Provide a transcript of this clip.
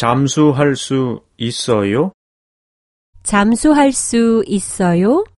잠수할 수 있어요? 잠수할 수 있어요?